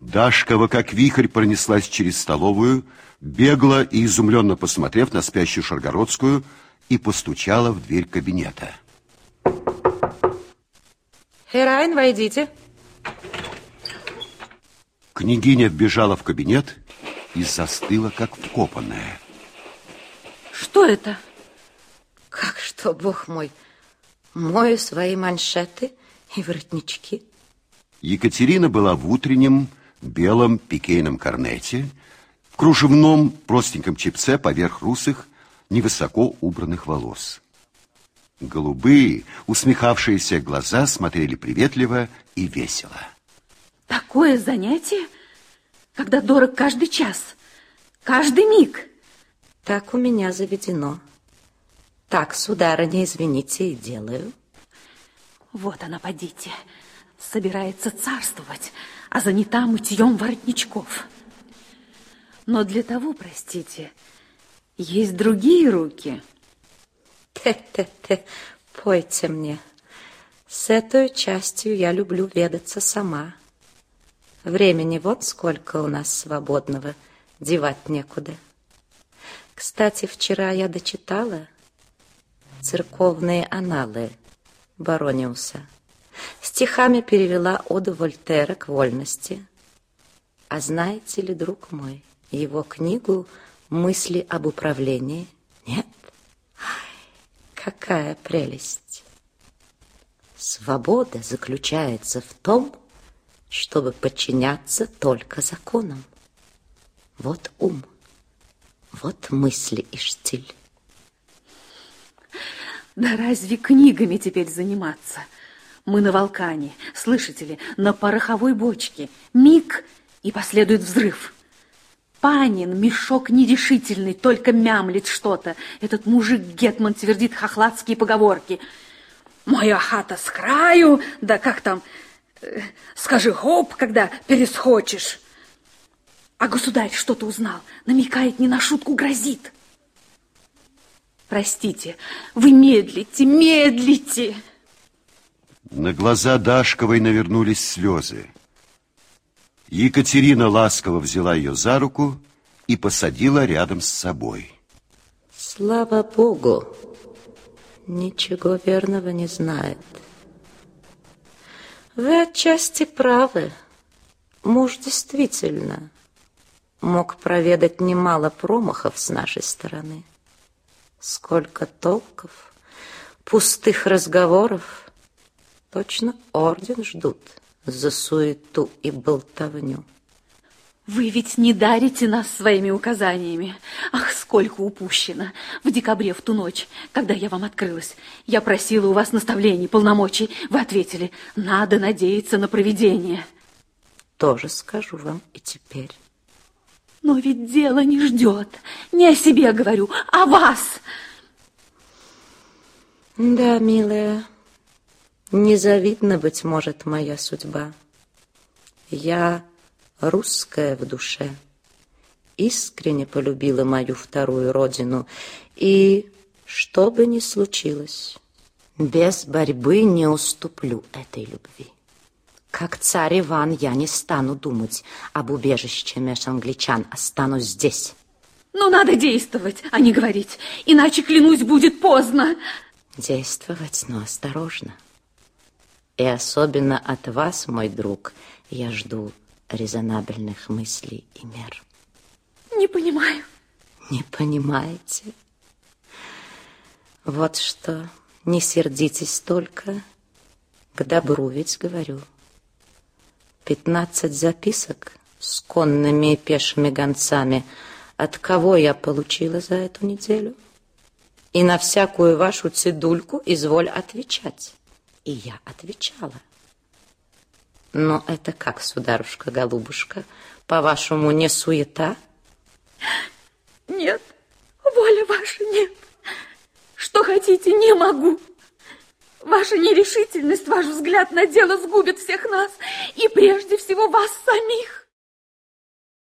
Дашкова, как вихрь, пронеслась через столовую, бегла и, изумленно посмотрев на спящую Шаргородскую, и постучала в дверь кабинета. Херайн, войдите. Княгиня вбежала в кабинет и застыла, как вкопанная. Что это? Как что, бог мой? Мою свои маншеты и воротнички. Екатерина была в утреннем белом пикейном корнете, в кружевном простеньком чепце поверх русых, невысоко убранных волос. Голубые, усмехавшиеся глаза смотрели приветливо и весело. Такое занятие, когда дорог каждый час, каждый миг. Так у меня заведено. Так, сударыня, извините, и делаю. Вот она, подите, собирается царствовать, а занята мытьем воротничков. Но для того, простите, есть другие руки. Те-те-те, пойте мне. С этой частью я люблю ведаться сама. Времени вот сколько у нас свободного, девать некуда. Кстати, вчера я дочитала церковные аналы Барониуса. Стихами перевела оду Вольтера к вольности. А знаете ли, друг мой, его книгу «Мысли об управлении»? Нет? Какая прелесть! Свобода заключается в том, чтобы подчиняться только законам. Вот ум, вот мысли и штиль. Да разве книгами теперь заниматься? Мы на Волкане, слышите ли, на пороховой бочке. Миг, и последует взрыв. Панин, мешок нерешительный, только мямлит что-то. Этот мужик-гетман твердит хохладские поговорки. Моя хата с краю, да как там, э, скажи хоп, когда пересхочешь. А государь что-то узнал, намекает, не на шутку грозит. Простите, вы медлите, медлите. На глаза Дашковой навернулись слезы. Екатерина ласково взяла ее за руку и посадила рядом с собой. Слава Богу, ничего верного не знает. Вы отчасти правы. Муж действительно мог проведать немало промахов с нашей стороны. Сколько толков, пустых разговоров. Точно орден ждут за суету и болтовню. Вы ведь не дарите нас своими указаниями. Ах, сколько упущено. В декабре, в ту ночь, когда я вам открылась, я просила у вас наставлений, полномочий. Вы ответили, надо надеяться на провидение. Тоже скажу вам и теперь. Но ведь дело не ждет. Не о себе говорю, а вас. Да, милая, незавидна, быть может, моя судьба. Я русская в душе, искренне полюбила мою вторую родину, и, что бы ни случилось, без борьбы не уступлю этой любви. Как царь Иван, я не стану думать об убежище меж англичан, останусь здесь. Ну, надо действовать, а не говорить, иначе, клянусь, будет поздно. Действовать, но осторожно. И особенно от вас, мой друг, я жду резонабельных мыслей и мер. Не понимаю. Не понимаете? Вот что, не сердитесь только, к добру ведь говорю. Пятнадцать записок с конными и пешими гонцами. От кого я получила за эту неделю? И на всякую вашу цедульку изволь отвечать. И я отвечала. Но это как, сударушка-голубушка, по-вашему, не суета? Нет, воля ваша нет. Что хотите, не могу. Ваша нерешительность, ваш взгляд на дело сгубит всех нас, и прежде всего вас самих.